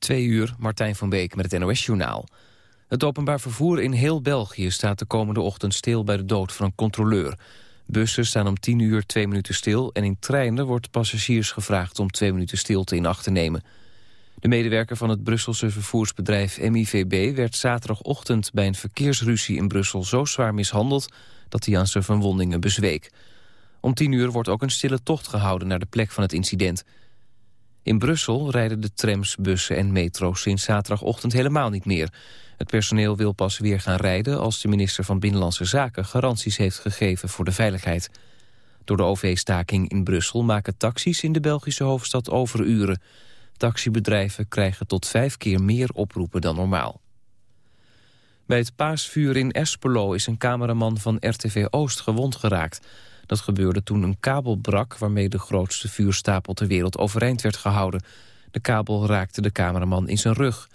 Twee uur, Martijn van Beek met het NOS-journaal. Het openbaar vervoer in heel België staat de komende ochtend stil bij de dood van een controleur. Bussen staan om 10 uur twee minuten stil en in treinen wordt passagiers gevraagd om twee minuten stilte in acht te nemen. De medewerker van het Brusselse vervoersbedrijf MIVB werd zaterdagochtend bij een verkeersruzie in Brussel zo zwaar mishandeld dat hij aan zijn verwondingen bezweek. Om 10 uur wordt ook een stille tocht gehouden naar de plek van het incident. In Brussel rijden de trams, bussen en metro's sinds zaterdagochtend helemaal niet meer. Het personeel wil pas weer gaan rijden als de minister van Binnenlandse Zaken garanties heeft gegeven voor de veiligheid. Door de OV-staking in Brussel maken taxis in de Belgische hoofdstad overuren. Taxibedrijven krijgen tot vijf keer meer oproepen dan normaal. Bij het paasvuur in Espelo is een cameraman van RTV Oost gewond geraakt. Dat gebeurde toen een kabel brak waarmee de grootste vuurstapel ter wereld overeind werd gehouden. De kabel raakte de cameraman in zijn rug.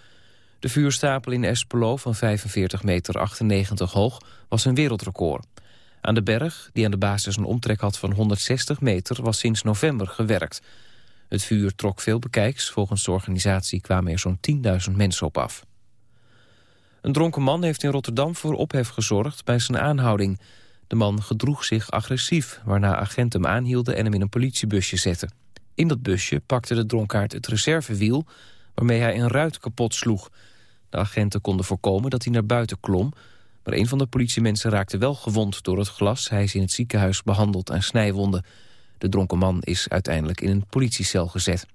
De vuurstapel in Espelo van 45 meter 98 hoog was een wereldrecord. Aan de berg, die aan de basis een omtrek had van 160 meter, was sinds november gewerkt. Het vuur trok veel bekijks. Volgens de organisatie kwamen er zo'n 10.000 mensen op af. Een dronken man heeft in Rotterdam voor ophef gezorgd bij zijn aanhouding. De man gedroeg zich agressief, waarna agenten hem aanhielden en hem in een politiebusje zetten. In dat busje pakte de dronkaard het reservewiel waarmee hij een ruit kapot sloeg. De agenten konden voorkomen dat hij naar buiten klom... maar een van de politiemensen raakte wel gewond door het glas. Hij is in het ziekenhuis behandeld aan snijwonden. De dronken man is uiteindelijk in een politiecel gezet.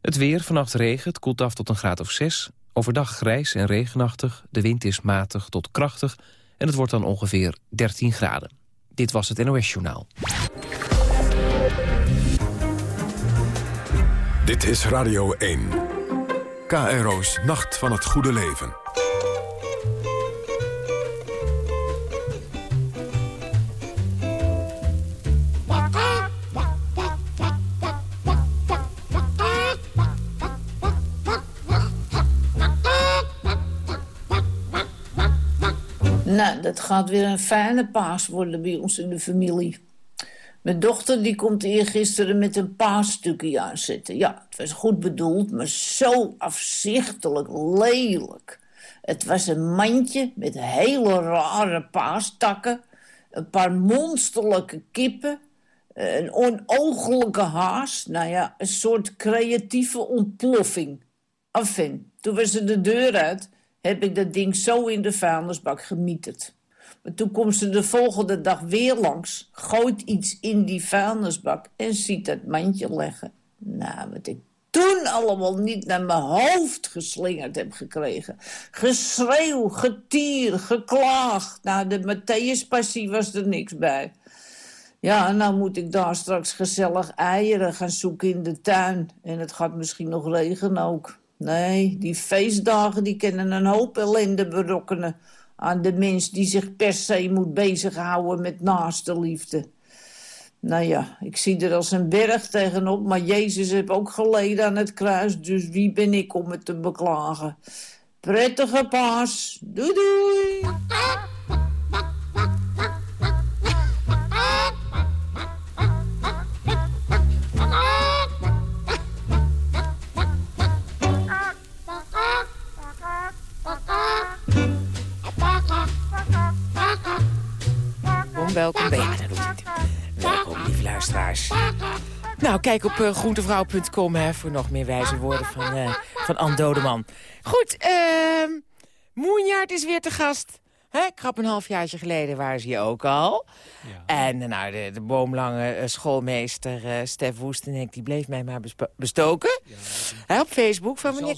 Het weer, vannacht regen, het koelt af tot een graad of 6. Overdag grijs en regenachtig, de wind is matig tot krachtig... en het wordt dan ongeveer 13 graden. Dit was het NOS Journaal. Dit is Radio 1. KRO's Nacht van het Goede Leven. Nou, dat gaat weer een fijne paas worden bij ons in de familie. Mijn dochter die komt eergisteren met een paar stukjes aanzetten. Ja, het was goed bedoeld, maar zo afzichtelijk lelijk. Het was een mandje met hele rare paastakken... een paar monsterlijke kippen... een onogelijke haas. Nou ja, een soort creatieve ontploffing. Enfin, toen was ze de deur uit... heb ik dat ding zo in de vuilnisbak gemieterd. Maar toen komt ze de volgende dag weer langs, gooit iets in die vuilnisbak en ziet dat mandje leggen. Nou, wat ik toen allemaal niet naar mijn hoofd geslingerd heb gekregen. Geschreeuw, getier, geklaag. Nou, de Matthäus-passie was er niks bij. Ja, nou moet ik daar straks gezellig eieren gaan zoeken in de tuin. En het gaat misschien nog regenen ook. Nee, die feestdagen die kennen een hoop ellende berokkenen aan de mens die zich per se moet bezighouden met naaste liefde. Nou ja, ik zie er als een berg tegenop, maar Jezus heeft ook geleden aan het kruis, dus wie ben ik om het te beklagen? Prettige paas. Doei doei. Welkom bij... Ja, dat doet. Welkom, lieve luisteraars. Nou, kijk op uh, groentevrouw.com voor nog meer wijze woorden van, uh, van Anne Dodeman. Goed, uh, Moenjaard is weer te gast. Hè, krap een halfjaartje geleden waren ze hier ook al. Ja. En eh, nou, de, de boomlange schoolmeester uh, Stef Woestenek... die bleef mij maar bestoken. Ja, op Facebook. Van wanneer,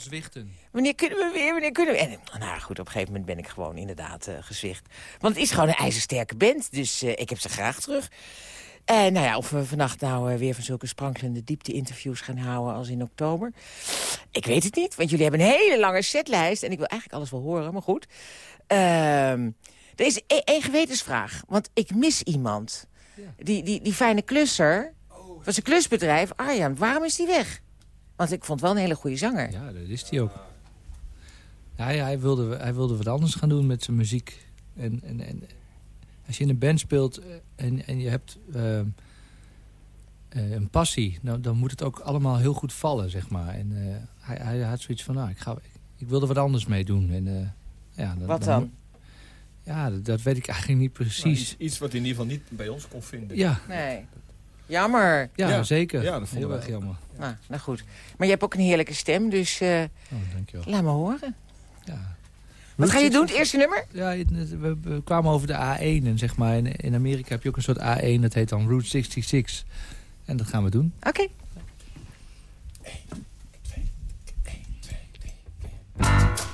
wanneer kunnen we weer, wanneer kunnen we... En nou goed, op een gegeven moment ben ik gewoon inderdaad uh, gezwicht. Want het is gewoon een ijzersterke band. Dus ik heb ze graag terug. En nou ja, of we vannacht nou weer van zulke sprankelende diepte-interviews gaan houden als in oktober. Ik weet het niet, want jullie hebben een hele lange setlijst. En ik wil eigenlijk alles wel horen, maar goed. Ehm, er is e-, één gewetensvraag, want ik mis iemand. Ja. Die, die, die fijne klusser, oh. was een klusbedrijf, Arjan, waarom is die weg? Want ik vond wel een hele goede zanger. Ja, dat is hij ook. Ja, hij, wilde, hij wilde wat anders gaan doen met zijn muziek. En, en, en als je in een band speelt eh, en, en je hebt... Uh, een passie. Nou, dan moet het ook allemaal heel goed vallen, zeg maar. En hij, hij had zoiets van, nou, ik, ga, ik, wil er wat anders mee doen. En, ja, wat dan? ja, dat, weet ik eigenlijk niet precies. Nou, iets, iets, wat hij in ieder geval niet bij ons kon vinden. Ja. Nee. Jammer. Ja, zeker. Ja, dat Heel erg jammer. Nou, nou goed. Maar je hebt ook een heerlijke stem, dus uh, oh, dankjewel. laat me horen. Ja. Wat ga je doen, het eerste nummer? Ja, we, kwamen over de A1. En zeg maar, in, Amerika heb je ook een soort A1, dat heet dan Route 66. En dat gaan we doen. Oké. Okay. city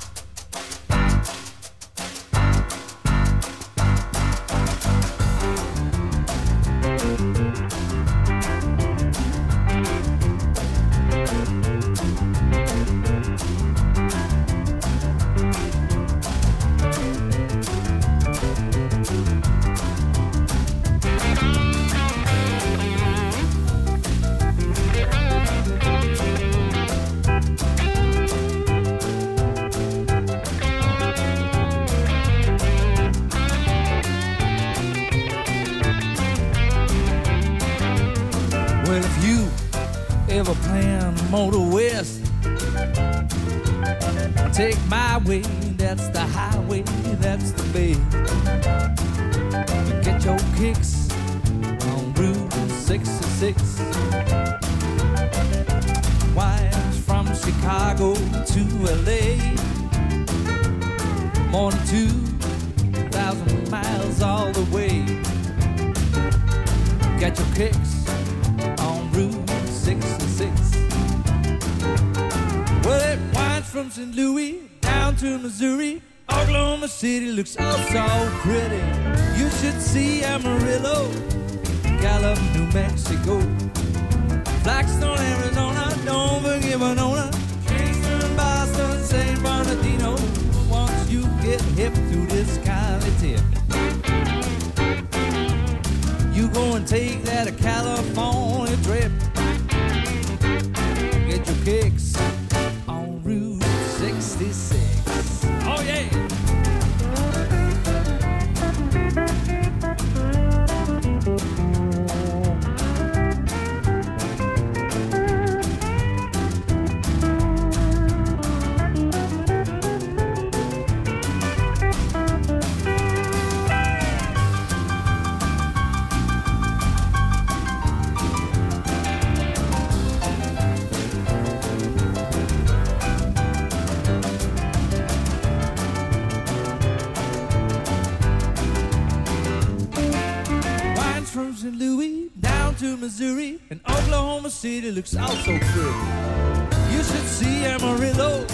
looks all so pretty. You should see Amarillo,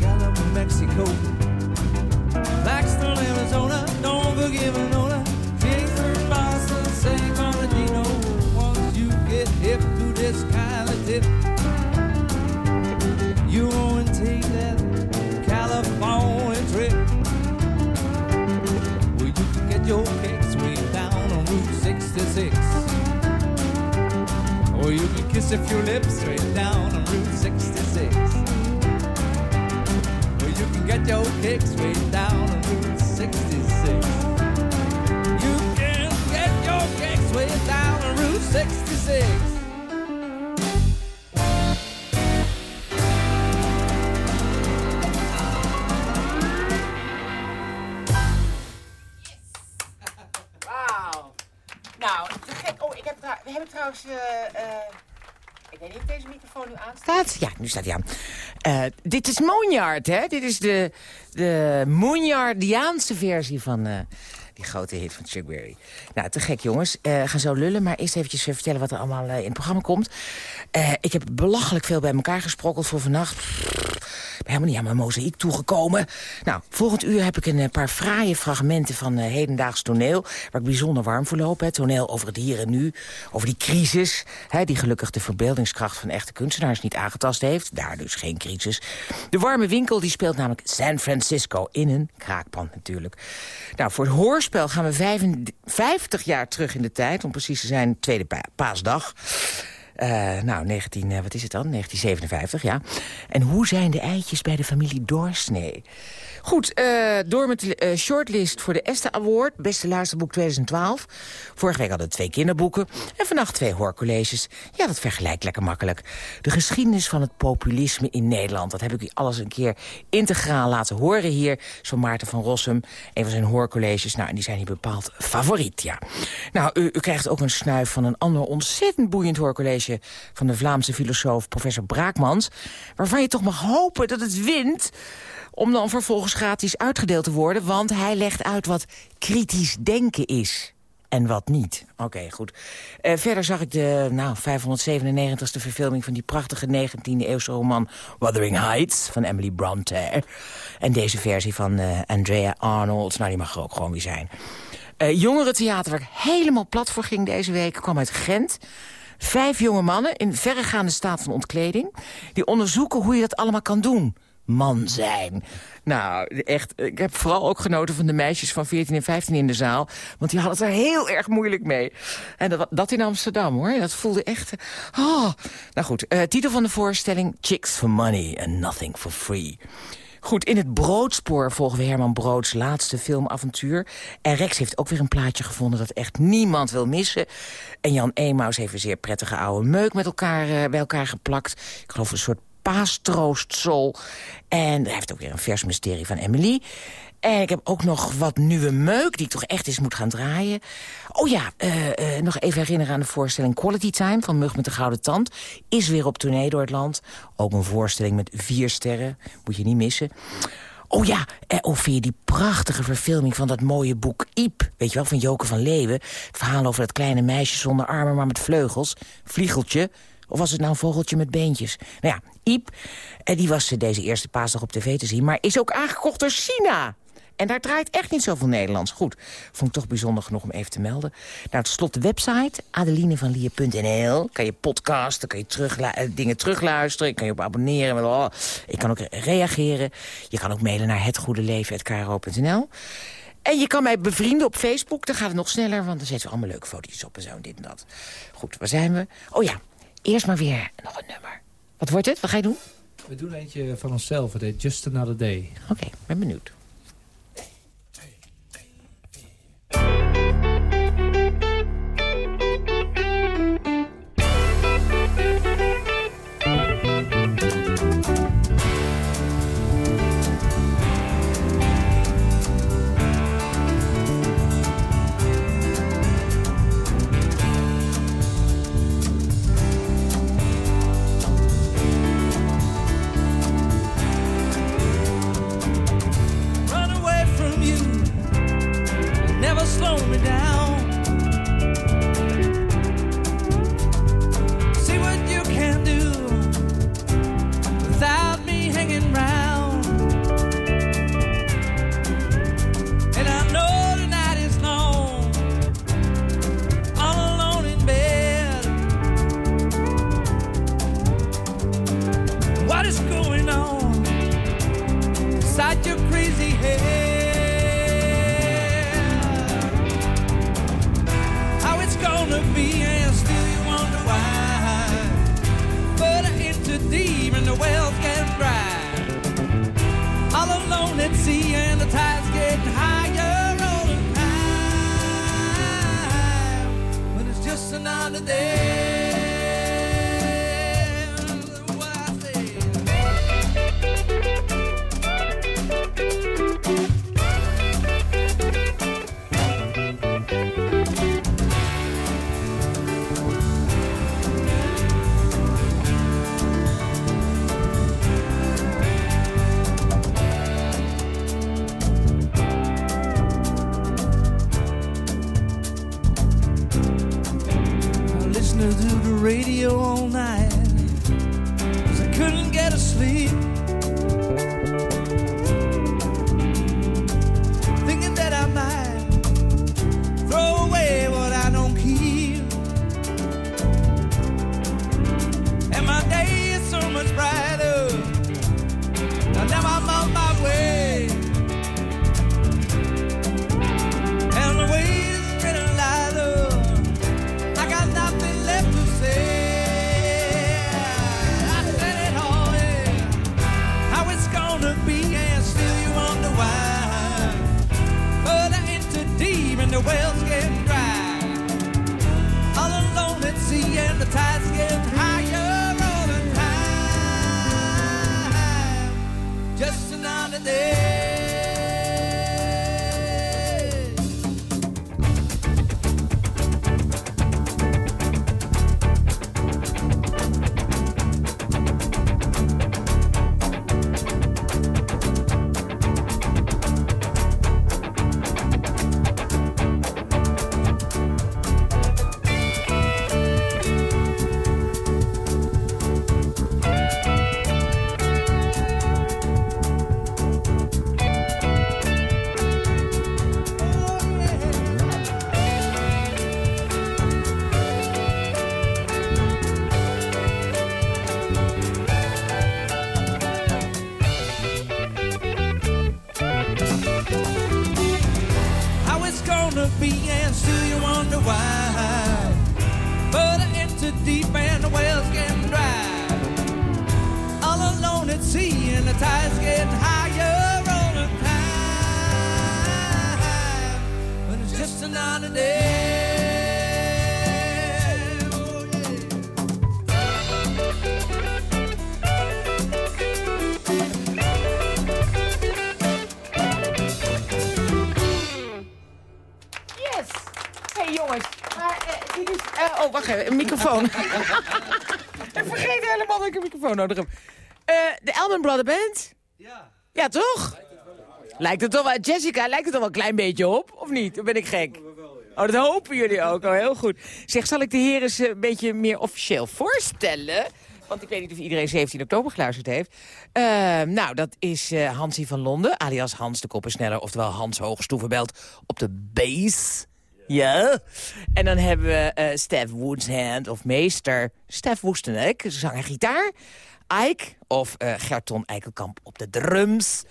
Gallup, Mexico, kiss a few lips straight down on Route 66. Or you can get your kicks straight down on Route 66. You can get your kicks straight down on Route 66. Aanstaat. Ja, nu staat hij aan. Uh, dit is Monjard, hè? Dit is de, de versie van uh, die grote hit van Chuck Berry. Nou, te gek, jongens. Uh, ga zo lullen, maar eerst eventjes vertellen wat er allemaal in het programma komt. ik heb belachelijk veel bij elkaar gesprokkeld voor vannacht helemaal niet aan mijn mozaïek toegekomen. Nou, volgend uur heb ik een eh, paar fraaie fragmenten van uh, hedendaags toneel... waar ik bijzonder warm voor loop. Hè. Toneel over het hier en nu, over die crisis... Hè, die gelukkig de verbeeldingskracht van echte kunstenaars niet aangetast heeft. Daar dus geen crisis. De warme winkel die speelt namelijk San Francisco in een kraakpand natuurlijk. Nou, voor het hoorspel gaan we 55 jaar terug in de tijd... om precies te zijn tweede paasdag... Eh, nou, 19, eh, wat is het dan? 1957, ja. En hoe zijn de eitjes bij de familie Doorsnee? Goed, eh, door met de shortlist voor de Esther Award. Beste luisterboek 2012. Vorige week hadden we twee kinderboeken. En vannacht twee hoorcolleges. Ja, dat vergelijkt lekker makkelijk. De geschiedenis van het populisme in Nederland. Dat heb ik u alles een keer integraal laten horen hier. Zo Maarten van Rossum. Een van zijn hoorcolleges. Nou, en die zijn hier bepaald favoriet, ja. Nou, u, u krijgt ook een snuif van een ander ontzettend boeiend hoorcollege... van de Vlaamse filosoof professor Braakmans. Waarvan je toch mag hopen dat het wint om dan vervolgens gratis uitgedeeld te worden... want hij legt uit wat kritisch denken is. En wat niet. Oké, goed. Uh, verder zag ik de nou, 597ste verfilming van die prachtige 19e-eeuwse roman... Wuthering Heights van Emily Bronte. En deze versie van uh, Andrea Arnold, nou die mag er ook gewoon weer zijn. Uh, jongerentheater waar ik helemaal plat voor ging deze week... kwam uit Gent. Vijf jonge mannen in verregaande staat van ontkleding... die onderzoeken hoe je dat allemaal kan doen man zijn. Nou, echt, ik heb vooral ook genoten van de meisjes van 14 en 15 in de zaal. Want die hadden het er heel erg moeilijk mee. En dat, dat in Amsterdam, hoor. Dat voelde echt... Oh. Nou goed, uh, titel van de voorstelling... Chicks for Money and Nothing for Free. Goed, in het broodspoor volgen we Herman Broods laatste filmavontuur. En Rex heeft ook weer een plaatje gevonden dat echt niemand wil missen. En Jan Emaus heeft een zeer prettige oude meuk met elkaar, uh, bij elkaar geplakt. Ik geloof een soort paastroostsol. En hij heeft ook weer een vers mysterie van Emily. En ik heb ook nog wat nieuwe meuk die ik toch echt eens moet gaan draaien. Oh ja, uh, uh, nog even herinneren aan de voorstelling Quality Time... van Mug met de Gouden Tand. Is weer op tournee door het land. Ook een voorstelling met vier sterren. Moet je niet missen. Oh ja, of vind je die prachtige verfilming van dat mooie boek Iep? Weet je wel, van Joke van Leeuwen. Het verhaal over dat kleine meisje zonder armen, maar met vleugels. Vliegeltje. Of was het nou een vogeltje met beentjes? Nou ja, Iep, die was deze eerste paasdag op tv te zien... maar is ook aangekocht door China. En daar draait echt niet zoveel Nederlands. Goed, vond ik toch bijzonder genoeg om even te melden. Nou, tot slot de website, adelinevanlier.nl. Kan je podcasten, kan je terug, dingen terugluisteren. Kan je op abonneren. Oh, ik kan ook reageren. Je kan ook mailen naar hetgoedeleven.kro.nl. En je kan mij bevrienden op Facebook. Dan gaat het nog sneller, want dan zetten we allemaal leuke foto's op en zo en dit en dat. Goed, waar zijn we? Oh ja, eerst maar weer nog een nummer. Wat wordt het? Wat ga je doen? We doen eentje van onszelf. Het heet Just Another Day. Oké, okay, ben benieuwd. Bye. slow me down. Een microfoon. ik vergeet helemaal dat ik een microfoon nodig heb. Eh, de Elman Brother Band? Ja. Ja, toch? Lijkt het toch wel... Jessica, lijkt het toch wel een klein beetje op? Of niet? Of ben ik gek? Oh, dat hopen jullie ook. Oh, heel goed. Zeg, zal ik de heren eens een beetje meer officieel voorstellen? Want ik weet niet of iedereen 17 oktober geluisterd heeft. Eh, nou, dat is eh, Hansie van Londen, alias Hans de Koppensneller... oftewel Hans Hoogstoevenbelt op de bass. Ja. En dan hebben we eh Stef Woodshand of meester Stef Woestenek, zang en gitaar. Ike of eh, Gerton Eikelkamp op de drums.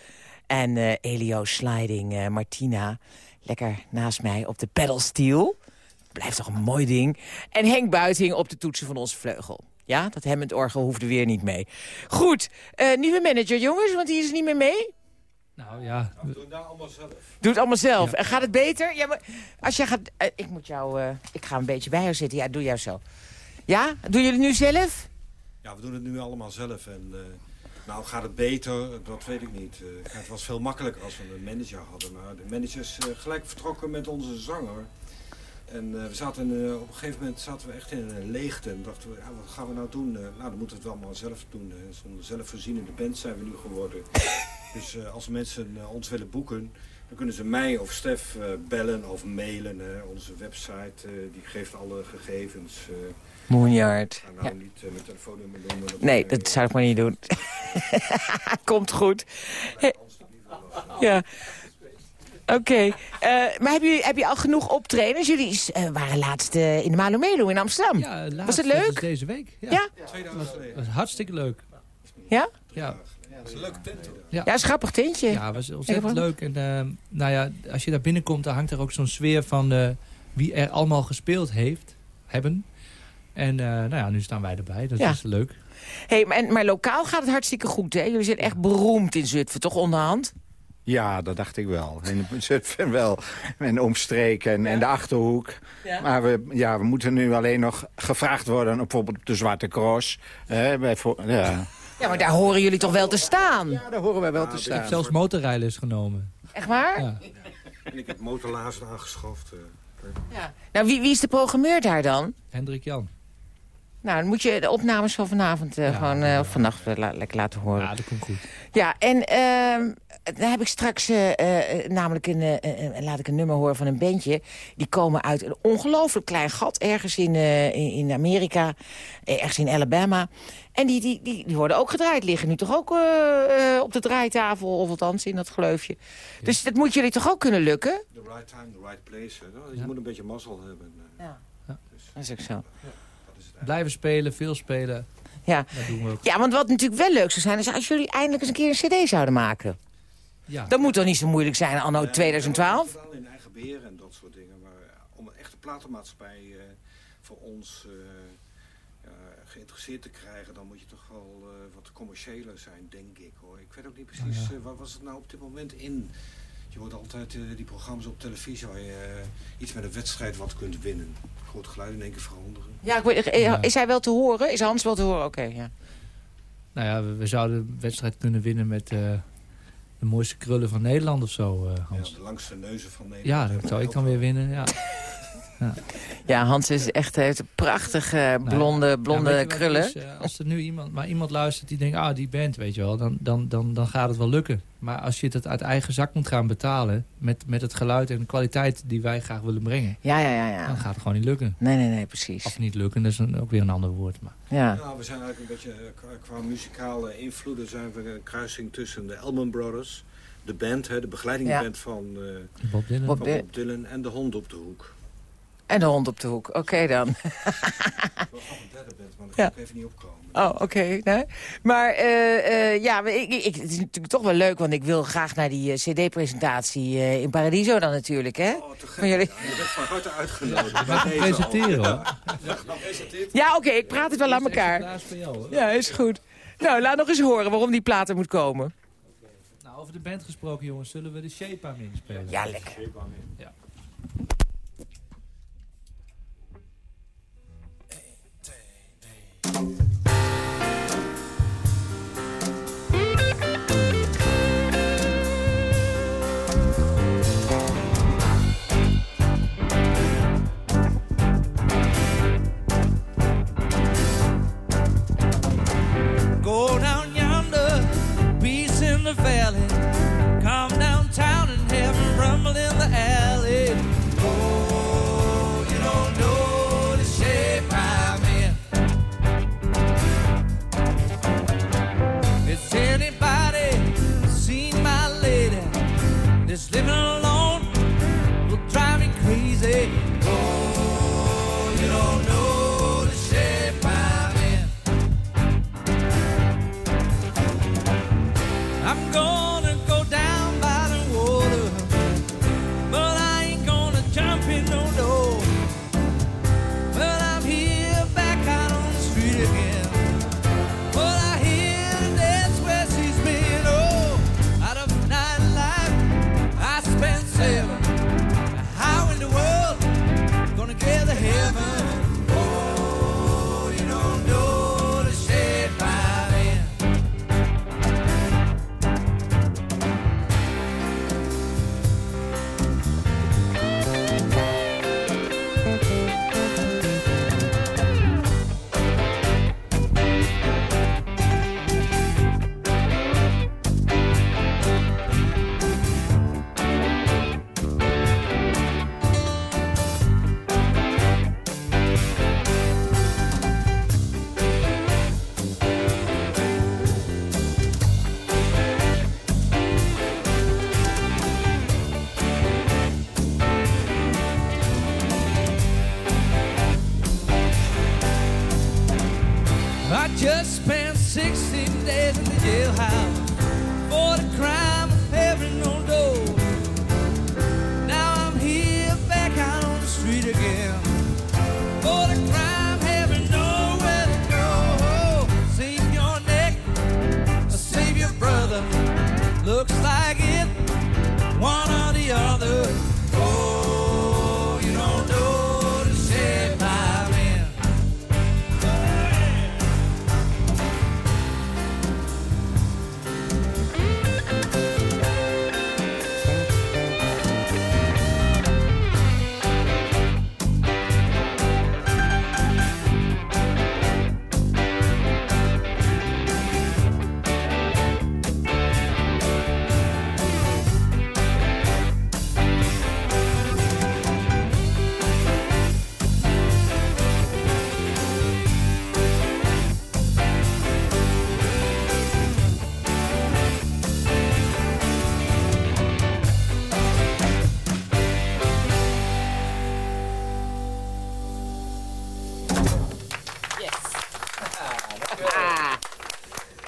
En eh, Elio Sliding Martina, lekker naast mij op de pedalsteel. Blijft toch een mooi ding. En Henk Buiting op de toetsen van onze vleugel. Ja, dat Hammond orgel hoefde weer niet mee. Goed, nieuwe manager jongens, want die is niet meer mee. Nou ja, Doe daar allemaal zelf. Doe het allemaal zelf. En gaat het beter? Ja, maar als jij gaat... eh, ik moet jou... eh, ik ga een beetje bij jou zitten. Ja, doe jou zo. Ja? Doen jullie het nu zelf? Ja, we doen het nu allemaal zelf. En, eh, nou, gaat het beter? Dat weet ik niet. Eh, het was veel makkelijker als we een manager hadden. Maar de manager is eh, gelijk vertrokken met onze zanger. En eh, we zaten, eh, op een gegeven moment zaten we echt in een leegte. En dachten we, ja, wat gaan we nou doen? Eh, nou, dan moeten we het allemaal zelf doen. Uh, Zo'n zelfvoorzienende band zijn we nu geworden. Dus eh, als mensen eh, ons willen boeken, dan kunnen ze mij of Stef eh, bellen of mailen. hè. Onze website eh, die geeft alle gegevens. eh Moonyard. ga nou Ja. niet mijn telefoonnummer noemen. dat Nee, dat zou ik maar niet doen. Komt goed. Hey, Ja. Oké. Eh, maar heb je, heb je al genoeg optredens? Jullie waren laatst in de Malomelo in Amsterdam. ja laatst, Was het leuk? deze week. Ja. Ja? Twee dagen geleden. Dat was hartstikke leuk. Ja? Ja, is een leuke tent hoor. Ja, is een grappig tintje. ja was ontzettend leuk. En eh, nou ja, als je daar binnenkomt, dan hangt er ook zo'n sfeer van eh, wie er allemaal gespeeld heeft, hebben. En eh, nou ja, nu staan wij erbij. Dat Ja. is leuk. Hey, maar, en- maar lokaal gaat het hartstikke goed, hè? Jullie zijn echt beroemd in Zutphen, toch onderhand? Ja, dat dacht ik wel. In Zutphen wel. En omstreken en, en de Achterhoek. Ja. Maar we, ja, we moeten nu alleen nog gevraagd worden... bijvoorbeeld op de Zwarte Cross. Hè, bij, voor- ja. Ja, maar daar horen jullie toch wel te staan? ja, daar horen wij wel te Ik heb staan. zelfs motorrijles genomen. Echt waar? Ja. En ik heb motorlazen aangeschaft. eh. Ja. Nou, wie, wie is de programmeur daar dan? Hendrik Jan. Nou, dan moet je de opnames van vanavond eh, Ja, gewoon, eh, ja. of vannacht la- lekker laten horen. Ja, dat komt goed. Ja, en dan heb ik straks eh, eh, namelijk een, eh, eh, laat ik een nummer horen van een bandje. Die komen uit een ongelooflijk klein gat ergens in, eh, in, Amerika, ergens in Alabama. En die, die, die, die worden ook gedraaid, liggen nu toch ook eh, eh, op de draaitafel, of althans in dat gleufje. Dus dat moet jullie toch ook kunnen lukken? The right time, the right place. hè. Nou, Je Ja. moet een beetje mazzel hebben. eh. Ja. Ja. Dus Dat is ook zo. dat is het Blijven spelen, veel spelen. Ja. Dat doen we ook. ja, want wat natuurlijk wel leuk zou zijn, is als jullie eindelijk eens een keer een cd zouden maken. Ja. Dat moet toch niet zo moeilijk zijn anno Ja, 2012? We hebben het gedaan in eigen beheer en dat soort dingen. Maar eh, om een echte platenmaatschappij eh, voor ons eh, geïnteresseerd te krijgen... dan moet je toch wel eh, wat commerciëler zijn, denk ik. hoor. Ik weet ook niet precies, Ja. eh, wat was het nou op dit moment in? Je hoort altijd eh, die programma's op televisie waar je iets met een wedstrijd wat kunt winnen. Groot geluid in één keer veranderen. Ja, ik is hij wel te horen? Is Hans wel te horen? Oké, ja. Nou ja, we, we zouden de wedstrijd kunnen winnen met eh, de mooiste krullen van Nederland of zo, eh, Ja, Hans. de langste neuzen van Ja, Nederland. dat zou ik dan weer winnen. Ja. Ja, Hans is echt, heeft prachtige blonde, Ja, blonde het krullen. is? Eh, als er nu iemand, maar iemand luistert die denkt, ah, die band, weet je wel, dan, dan, dan, dan gaat het wel lukken. Maar als je het uit eigen zak moet gaan betalen, met, met het geluid en de kwaliteit die wij graag willen brengen, Ja, ja, ja, dan ja. gaat het gewoon niet lukken. Nee, nee, nee, precies. Of niet lukken, dat is een- ook weer een ander woord. Maar. Ja. Ja, we zijn eigenlijk een beetje, eh, qua, qua muzikale invloeden zijn we een kruising tussen de Elman Brothers, de band, hè, de begeleidingsband van, eh, Bob Dylan. Bob van Bob Dylan en de hond op de hoek. En de hond op de hoek. Oké dan. Was nog een derde band, maar dat Ja. kan ik even niet opkomen. Oh, oké. nee. Maar eh, eh, ja, ik, ik, het is natuurlijk toch wel leuk, want ik wil graag naar die eh, cd-presentatie eh, in Paradiso dan natuurlijk, hè? Oh, te gek. Jullie? Ja, je bent van harte uitgenodigd. Ik presenteren hoor. Ja, oké, ik praat het wel aan elkaar. Jou, hoor. Ja, is goed. Nou, laat nog eens horen waarom die plaat er moet komen. Nou, over de band gesproken jongens, zullen we de Shape aan inspelen? Ja, lekker. Ja. Go down yonder, peace in the valley.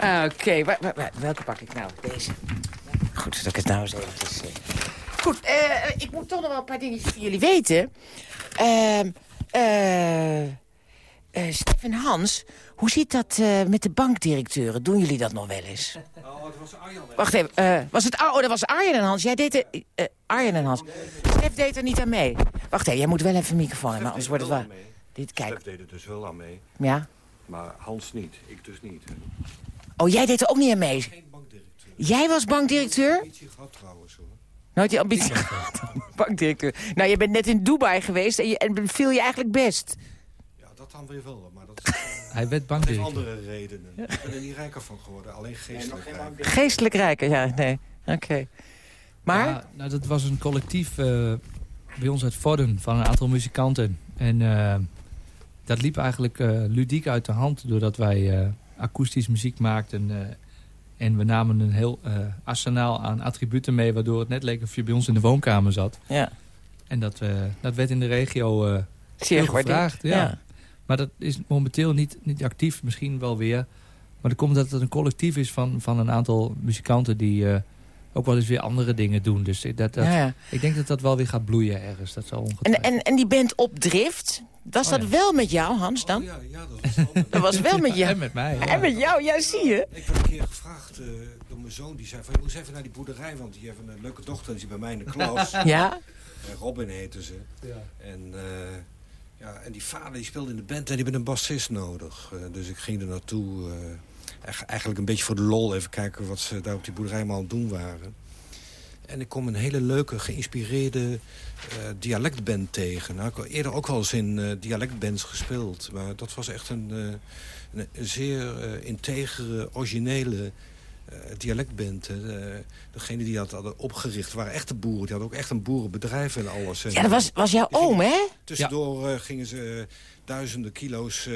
Oké, welke pak ik nou? Deze. Goed, dat ik het nou eens eventjes... eh. Goed, eh, ik moet toch nog wel een paar dingetjes van jullie weten. Ehm eh, eh, Stef en Hans, hoe zit dat met de bankdirecteuren? Doen jullie dat nog wel eens? Oh, het was Arjan. Wacht even, was het... Oh, dat was Arjen en Hans. Jij deed er... Arjen en Hans. Stef deed er niet aan mee. Wacht even, jij moet wel even een microfoon hebben, anders wordt het wel... Dit, kijk, Stef deed er dus wel aan mee, ja. maar Hans niet. Ik dus niet. Oh, jij deed er ook niet aan mee. Geen bankdirecteur. Jij was bankdirecteur? Ambitie gehad trouwens hoor. Nooit die ambitie gehad. bankdirecteur. Nou, je bent net in Dubai geweest en, je, en viel je eigenlijk best. Ja, dat dan weer wel, maar dat is, Hij werd heeft bankdirecteur. andere redenen. Ik ben er niet rijker van geworden, alleen geestelijk rijker. Geestelijk rijker, ja, nee. Oké. Maar? Ja, nou, dat was een collectief eh, bij ons uit Vorden van een aantal muzikanten. En eh, dat liep eigenlijk eh, ludiek uit de hand doordat wij eh, akoestisch muziek maakten. eh, en we namen een heel eh, arsenaal aan attributen mee... waardoor het net leek of je bij ons in de woonkamer zat. Ja, En dat, eh, dat werd in de regio zeer gevraagd. Ja. Maar dat is momenteel niet, niet actief, misschien wel weer. Maar dat komt dat het een collectief is van, van een aantal muzikanten... die ook wel eens weer andere dingen doen. Dus dat, dat, Ja, ja. ik denk dat dat wel weer gaat bloeien ergens. Dat zal En, ongetwijfeld. en, en die band op drift, was Oh, dat ja. wel met jou, Hans, dan? Oh, ja, ja, dat was wel. Dat was wel met jou. En met mij. ja. En met jou, ja, zie je. Ik werd een keer gevraagd eh, door mijn zoon, die zei van... je moet eens even naar die boerderij, want die hebben een leuke dochter... en die zit bij mij in de klas. Ja? Eh, Robin heette ze. Ja. En, eh, ja, en die vader die speelde in de band en die had een bassist nodig. Eh, dus ik ging er naartoe. Eigenlijk een beetje voor de lol even kijken wat ze daar op die boerderij allemaal aan het doen waren. En ik kom een hele leuke, geïnspireerde eh, dialectband tegen. Nou, ik heb eerder ook wel eens in eh, dialectbands gespeeld. Maar dat was echt een, eh, een, zeer integere, originele dialectband. hè. Degene die dat hadden opgericht waren echte boeren. Die hadden ook echt een boerenbedrijf en alles. Ja, dat was, was jouw oom, hè? Tussendoor gingen ze duizenden kilo's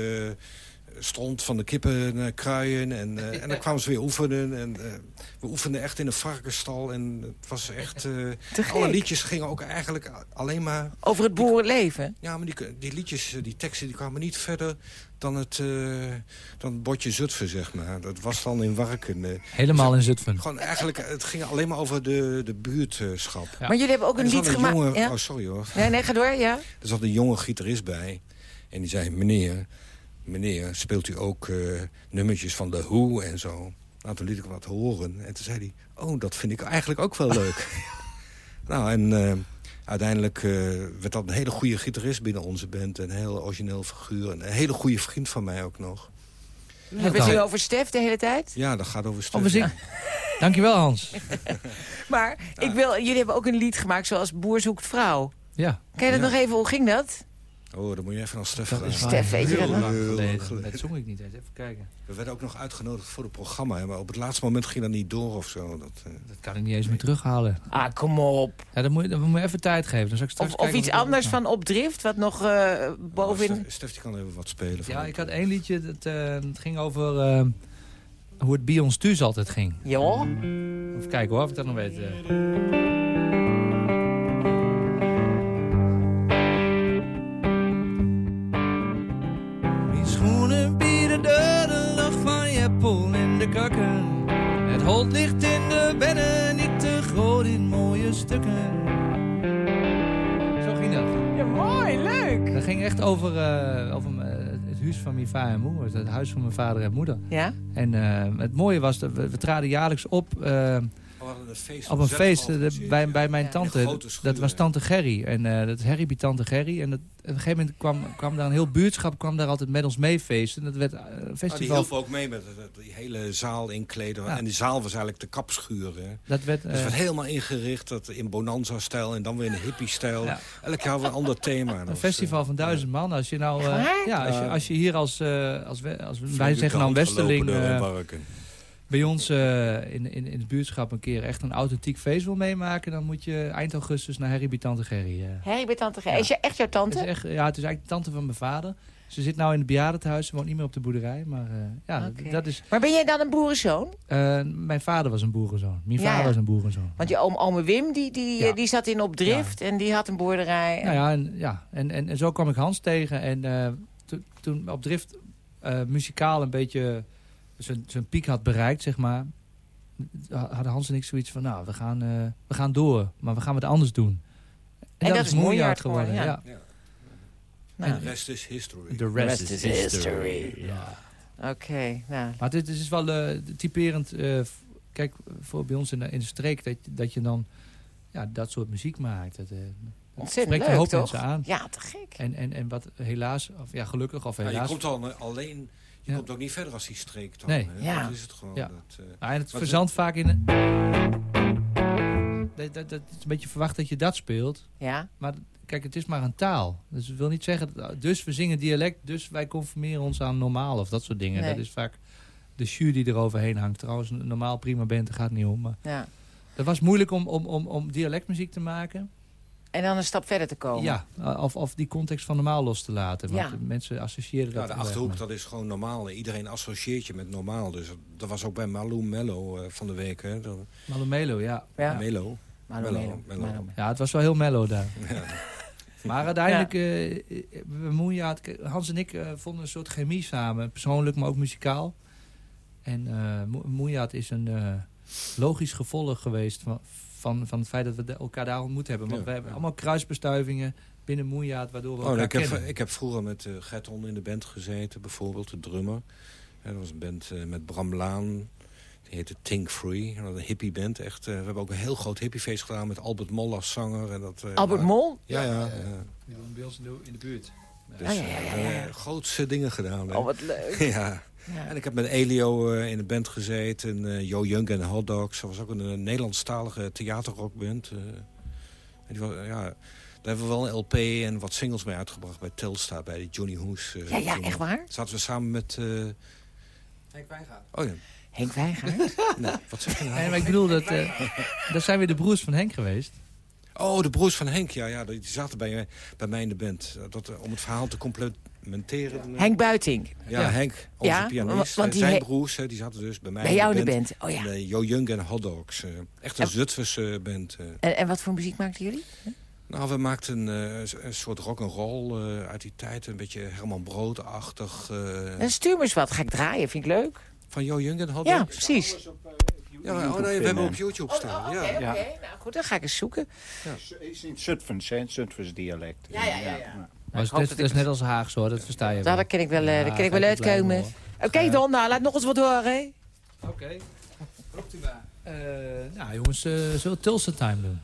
stront van de kippen eh, kruien. En, eh, en dan kwamen ze weer oefenen. En, eh, we oefenden echt in een varkensstal. En het was echt... eh, Te alle liedjes gingen ook eigenlijk alleen maar... Over het boerenleven. Ja, maar die, die liedjes, die teksten, die kwamen niet verder dan het, eh, dan het bordje Zutphen, zeg maar. Dat was dan in Warken. eh. Helemaal in Zutphen. Gewoon eigenlijk, het ging alleen maar over de, de buurtschap. Ja. Maar jullie hebben ook En een lied gemaakt. jonge- Ja? Oh, sorry hoor. Nee, nee, ga door, ja. Er zat een jonge gitarist bij. En die zei, meneer, meneer, speelt u ook eh, nummertjes van The Who en zo? Nou, toen liet ik hem wat horen. En toen zei hij, oh, dat vind ik eigenlijk ook wel leuk. nou, en eh, uiteindelijk eh, werd dat een hele goede gitarist binnen onze band. Een heel origineel figuur. En een hele goede vriend van mij ook nog. Hebben we het nu over Stef de hele tijd? Ja, dat gaat over Stef. we zingen. Dankjewel, Hans. Maar ik wil, jullie hebben ook een lied gemaakt zoals Boer zoekt vrouw. Ja, Ken je dat Ja. nog even? Hoe ging dat? Oh, dan moet je even naar Stef dat gaan. is waar. Stef, weet je dat nog? geleden. Dat zong ik niet eens. Even kijken. We werden ook nog uitgenodigd voor het programma. hè, Maar op het laatste moment ging dat niet door of zo. Dat, eh, Dat kan ik niet eens meer terughalen. Ah, kom op. Ja, dan moet je, dan moet je even tijd geven. Dan zal ik straks Of, of iets anders van op drift, wat nog eh, bovenin... Stef, Stef die kan even wat spelen. van Ja, ik had één liedje. Dat, eh, het ging over eh, hoe het bij ons thuis altijd ging. Ja? Even kijken hoor, of ik dat nog weet. Het ligt in de bedden, niet te groot in mooie stukken. Zo ging dat. Ja, mooi, leuk. Dat ging echt over, eh, over eh, het huis van mijn vader en moeder. Het huis van mijn vader en moeder. Ja? En eh, het mooie was, dat we, we traden jaarlijks op een feest op een feest eh, bij, bij mijn tante. Dat was tante Gerry. En eh, dat is Harry bij tante Gerry. En dat, op een gegeven moment kwam, kwam daar een heel buurtschap kwam daar altijd met ons mee feesten. Dat werd eh, een Nou, die festival. hielp ook mee met het- die hele zaal inkleden. Ja. En die zaal was eigenlijk de kapschuur. Hè. dat werd, Dus het eh, werd helemaal ingericht dat in Bonanza-stijl en dan weer in de hippie-stijl. Ja. Elk jaar weer een ander thema. Een festival van duizend man. Als je nou, ja, als je, als je hier als, als, we, als we- wij zeggen dan flinke Bij ons eh, in, in, in het buurtschap een keer echt een authentiek feest wil meemaken, dan moet je eind augustus naar Harry bij tante Gerry. eh. Harry bij tante G. Ja. Is je echt jouw Het is tante? echt, ja, het is eigenlijk de tante van mijn vader. Ze zit nou in het bejaardentehuis, ze woont niet meer op de boerderij. Maar eh, ja, dat is... Maar ben jij dan een boerenzoon? mijn vader was een boerenzoon. Mijn Ja, vader ja. was een boerenzoon. Want je oom, ome Wim, die, die, Ja. die zat in op drift en die had een boerderij. Nou ja, en, ja en, en, en zo kwam ik Hans tegen. En to- toen op drift muzikaal een beetje zijn zijn piek had bereikt, zeg maar... hadden Hans en ik zoiets van, nou, we gaan, eh, we gaan door. Maar we gaan wat anders doen. En, dat is Moejaard geworden, geworden, ja. Ja. Nou, De rest is history. The rest rest, is is history. history. Ja. Oké, nou. Maar dit is wel eh, typerend eh, kijk, voor bij ons in de, in de streek, dat, dat je dan ja, dat soort muziek maakt. Dat, eh, dat Ontzettend spreekt een leuk, hoop toch? mensen aan. Ja, te gek. En, en, en wat helaas, of ja, gelukkig of Ja, je helaas... komt al eh, alleen, je Ja. komt ook niet verder als die streek dan. Nee. hè? Ja. Dat is het gewoon. Ja. Dat, eh, Ah, en het verzandt vaak in... een- Dat, dat, dat is een beetje verwacht dat je dat speelt. Ja, Maar kijk, het is maar een taal. Dus het wil niet zeggen... dat- Dus we zingen dialect, dus wij conformeren ons aan normaal of dat soort dingen. Nee. Dat is vaak de jus die eroverheen hangt. Trouwens, een normaal prima band, daar gaat het niet om. Maar ja. het was moeilijk om, om, om, om dialectmuziek te maken. En dan een stap verder te komen. Ja, of, of die context van normaal los te laten. Want Ja. de mensen associëren dat ja, de Achterhoek, mee. dat is gewoon normaal. Iedereen associeert je met normaal. Dus dat was ook bij Malou Mello eh, van de week. Hè? Dat- Malomelo, ja. Ja. Melo. Melo, Mello, Melo. Melo. Ja, het was wel heel mellow daar. Ja. Maar uiteindelijk, Moenjaard, Hans en ik eh, vonden een soort chemie samen. Persoonlijk, maar ook muzikaal. En eh Moenjaard is een eh, logisch gevolg geweest van, van, van het feit dat we elkaar daar ontmoet hebben. Want Ja, we hebben ja. allemaal kruisbestuivingen binnen Moenjaard, waardoor we Oh, elkaar ik, heb, ik heb vroeger met Gerton in de band gezeten, bijvoorbeeld, de drummer. En dat was een band eh, met Bram Laan. Die heette Think Free. Dat was een hippie band. Echt, eh, we hebben ook een heel groot hippiefeest gedaan met Albert Mol als zanger. En dat, eh, Albert nou, Mol? Ja, ja. ja. Bij ons in de, buurt. Dus Ah, ja, ja, ja, ja. grootste dingen gedaan. Oh, wat leuk. ja. Ja. En ik heb met Elio eh, in een band gezeten. eh Jo Young en Hot Dogs. Dat was ook een eh, Nederlandstalige theaterrockband. eh. en die was, ja, daar hebben we wel een LP en wat singles mee uitgebracht bij Telstar, bij die Johnny Hoes. eh, Ja, ja, echt waar? Zaten we samen met... eh, Henk Wijngaard. oh ja, Henk Wijngaard? nee, wat zeg je nou? Nee, maar ik bedoel, dat, eh, dat zijn weer de broers van Henk geweest. Oh, de broers van Henk, ja, ja die zaten bij, mij- bij mij in de band. Dat, om het verhaal te complementeren. Eh, Henk Buiting. Ja, Ja. Henk, onze Ja, pianist. want die zijn broers, hè, die zaten dus bij mij Bij jou in de band. band. Oh ja. Jo Young en Hot Dogs. eh, echt een En- Zutphense band. eh. En, en wat voor muziek maakten jullie? Nou, we maakten eh, een soort rock'n'roll eh uit die tijd. Een beetje Herman Brood-achtig. eh, En stuur me eens wat. Ga ik draaien, vind ik leuk. van Jo Young en Hot Ja, Dogs. precies. Ja, oh, nee, we hebben op YouTube staan. ja. Oké, Ja. nou goed, dan ga ik eens zoeken. is in Zutphens, hè? Zutphens dialect. Ja, ja, ja, ja. Maar is, dat dat is net als Haags hoor, dat versta je wel. daar ken ik wel, eh, Ja, ken ik wel uitkomen. Oké, Don, nou, laat nog eens wat horen. Oké. Roept u maar. Eh, nou jongens, eh zullen we Tulsa Time doen?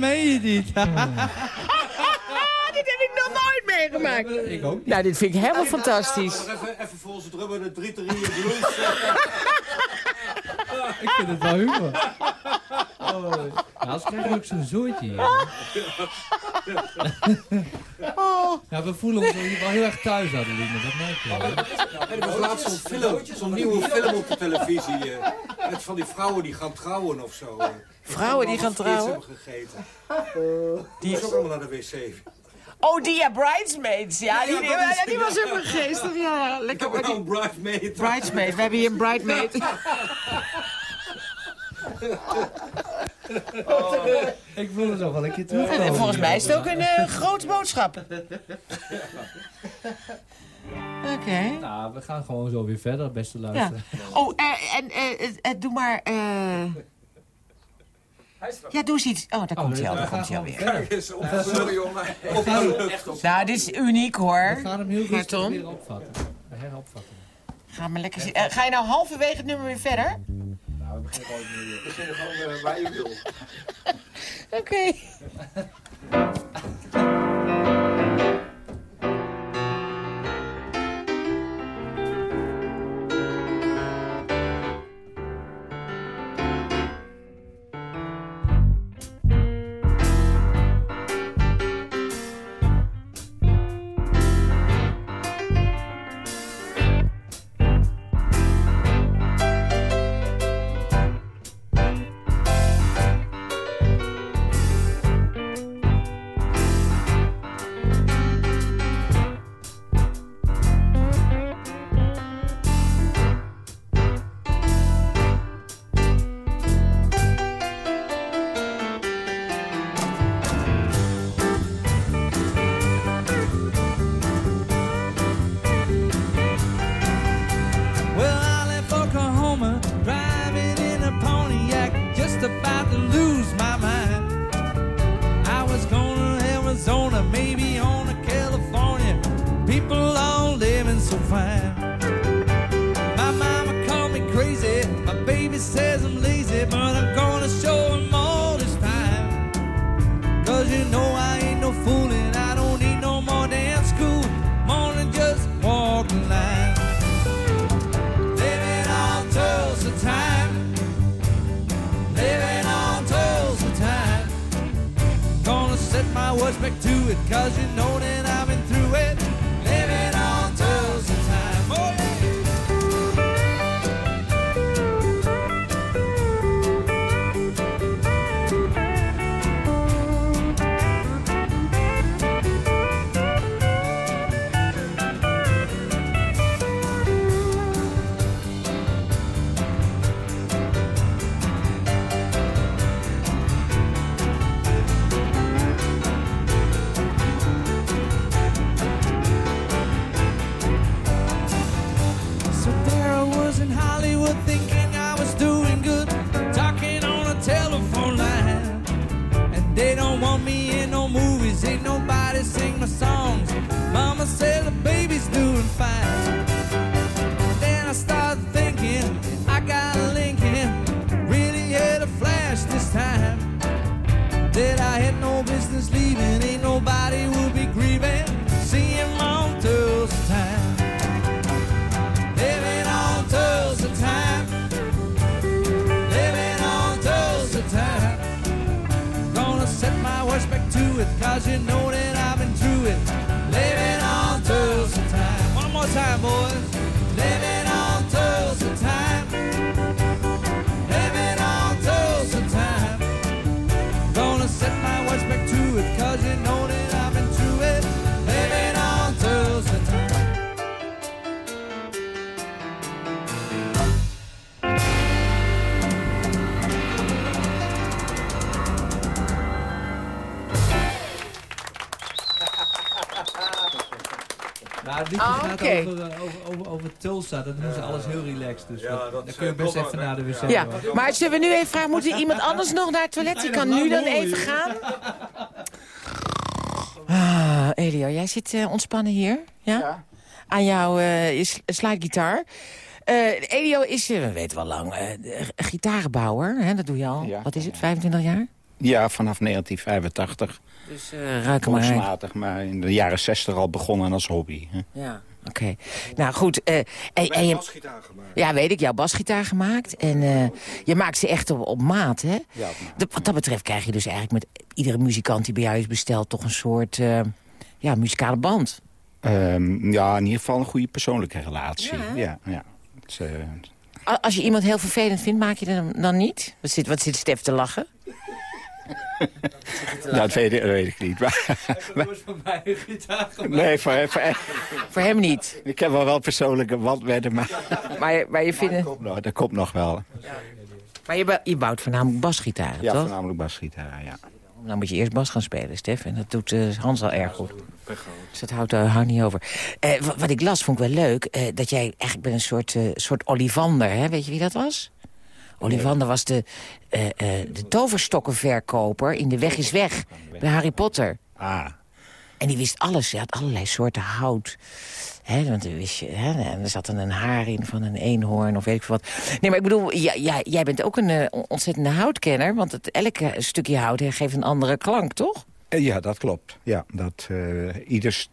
Meen je niet. dit heb ik nog nooit meegemaakt. ik ook niet. Nou, dit vind ik helemaal fantastisch. Even, even voor onze drummer de drie drieën blues. Ik vind het wel humor. Oh. Nou, als krijg je ook zo'n zootje Ja, we voelen ons hier wel heel erg thuis, Adeline. Dat merk je? Er was laatst zo'n film, zo'n nieuwe film op de televisie. eh, met van die vrouwen die gaan trouwen of zo. eh. Vrouwen die gaan trouwen? hebben gegeten. Die is ook allemaal naar de wc. Oh, die ja, Bridesmaids. Ja, die, Ja, die, dat is- ja, die was wel geestig. Ja, Ik lekker. heb wel die- een bridesmaid. Bridesmaid, we hebben hier een bridesmaid. Ik voel het nog wel een keer terugkomen. En volgens mij is het ook een eh, grote boodschap. Oké. Nou, we gaan gewoon zo weer verder, beste Ja. luisteraar. Oh, eh, en eh, doe maar... eh, Ja, doe eens iets. Oh, daar komt hij al, daar komt hij alweer. Kijk eens, sorry jongen. Nou, dit is uniek hoor. We gaan hem heel rustig Marton? weer opvatten. Heropvatten. Ga maar lekker ga je nou halverwege het nummer weer verder? Nou, we beginnen gewoon, we beginnen gewoon uh, waar je wil. Oké. gaat oké. over, eh, over, over, over Tulsa. Dat doen ze alles heel relaxed. Dus Ja, dat, dan kun je eh, best even naar de wc. Ja, maar zullen we nu even vragen, moet er iemand anders nog naar het toilet? Die kan nu dan even gaan. Ah, Elio, jij zit eh, ontspannen hier, ja? Ja. Aan jouw eh, je sl- slidegitaar. Eh Elio is, we weten wel lang, eh, g- gitarenbouwer. Hè? Dat doe je al, Ja. wat is het, 25 jaar? Ja, vanaf 1985. Dus uh, ruik hem maar. maar in de jaren 60 al begonnen als hobby. Hè. Ja, oké. Nou goed, eh, en, En en je, basgitaar gemaakt. ja, weet ik, jouw basgitaar gemaakt. En eh, je maakt ze echt op, op maat, hè? Ja, De- wat dat betreft krijg je dus eigenlijk met iedere muzikant die bij jou is besteld... toch een soort eh, ja, muzikale band. Ehm, ja, in ieder geval een goede persoonlijke relatie. Ja? Ja. Het eh, Als je iemand heel vervelend vindt, maak je hem dan niet? Wat zit, wat zit Stef te lachen? dat, weet ik, dat weet ik niet. Maar, nee, voor, voor, Voor hem niet. ik heb wel wel persoonlijke band met hem, maar Maar, je- maar je, dat vindt, komt nog, dat komt nog wel. maar je, je bouwt voornamelijk basgitaren, Ja, toch? voornamelijk basgitaar, ja. Dan moet je eerst bas gaan spelen, Stef. En dat doet eh, Hans al erg goed. Dus dat houdt, uh, houdt niet over. Eh, wa- wat ik las, vond ik wel leuk. eh, dat jij eigenlijk bent een soort, eh, soort Olivander, hè? Weet je wie dat was? Ollivander was de, eh, eh, de toverstokkenverkoper in De Weg is Weg bij Harry Potter. Ah, En die wist alles. Hij had allerlei soorten hout. Hè, want wist je, en er zat dan een haar in van een eenhoorn of weet ik veel wat. Nee, maar ik bedoel, ja, ja, jij bent ook een eh, ontzettende houtkenner. Want het, elke stukje hout geeft een andere klank, toch? Ja, dat klopt. Ja, dat, eh, ieder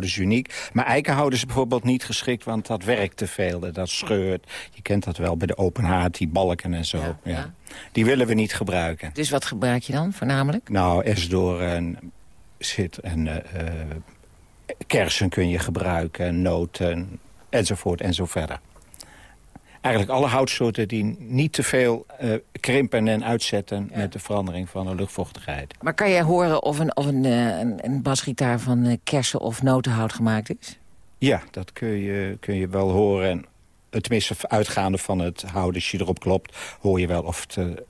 is uniek. Maar eikenhout is bijvoorbeeld niet geschikt, want dat werkt te veel. Dat scheurt. Je kent dat wel bij de open haard, die balken en zo. Ja, Ja, ja. Die willen we niet gebruiken. Dus wat gebruik je dan voornamelijk? Nou, esdoorn zit en eh, eh, kersen kun je gebruiken, noten enzovoort en zo verder. Eigenlijk alle houtsoorten die niet te veel eh, krimpen en uitzetten... met de verandering van de luchtvochtigheid. Maar kan jij horen of een, of een, eh, een, een basgitaar van eh, kersen of notenhout gemaakt is? Ja, dat kun je, kun je wel horen. En, tenminste, uitgaande van het hout, als je erop klopt... hoor je wel of het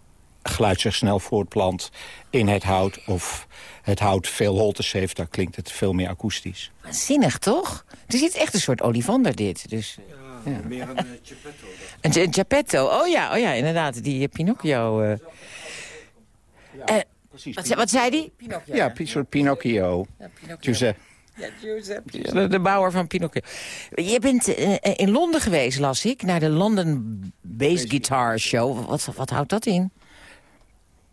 geluid zich snel voortplant in het hout... of het hout veel holtes heeft, dan klinkt het veel meer akoestisch. Waanzinnig, toch? Het is echt een soort olivander, dit. Dus, Ja, meer een uh, Geppetto. een, een Geppetto, oh ja, oh ja, inderdaad. Die eh, Pinocchio... eh. Eh, Precies. wat, ze- wat zei die? Pinocchio. Ja, een soort Pinocchio. Giuseppe. Ja, Giuseppe. De, de bouwer van Pinocchio. Je bent eh, in Londen geweest, las ik, naar de London Bass Guitar Show. Wat, wat houdt dat in?